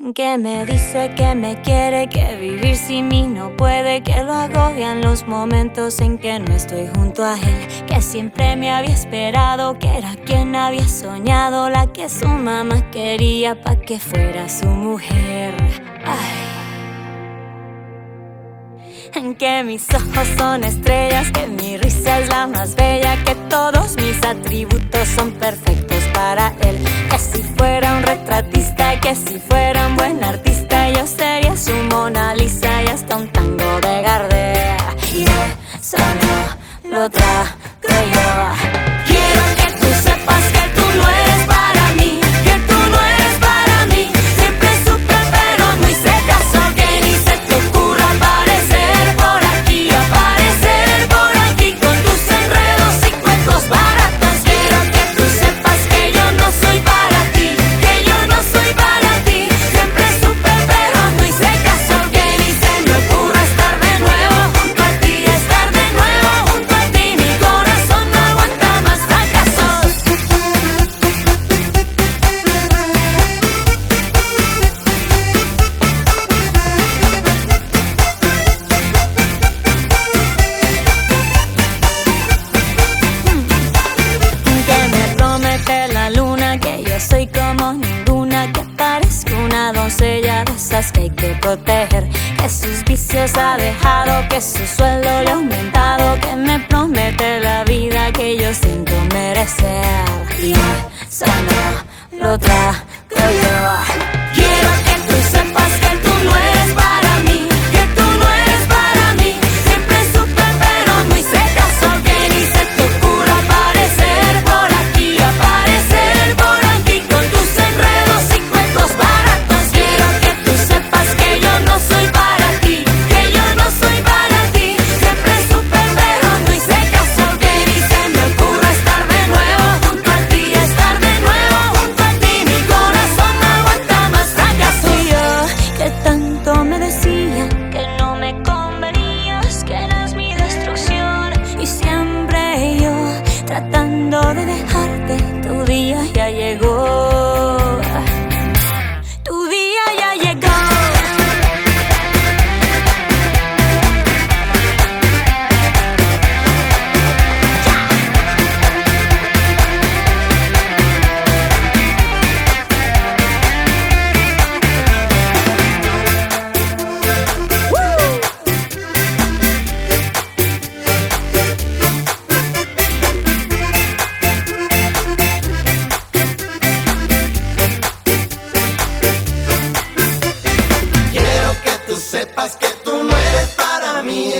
Que me dice que me quiere, que vivir sin mí no puede, que lo agobian los momentos en que no estoy junto a él, que siempre me había esperado, que era quien había soñado, la que su mamá quería pa' que fuera su mujer. Ay. Que mis ojos son estrellas, que mi risa es la más bella, que todos mis atributos son perfectos para él. Que si fuera que si fuera un buen artista, yo sería su Mona Lisa y hasta un tango de Gardea. Y eso no lo trago doncella de esas que hay que proteger. Que sus vicios ha dejado, que su sueldo le ha aumentado, que me promete la vida que yo siento merecer. Y eso no lo trago yo. De dejarte, tu día ya llegó. Sepas que tú no eres para mí,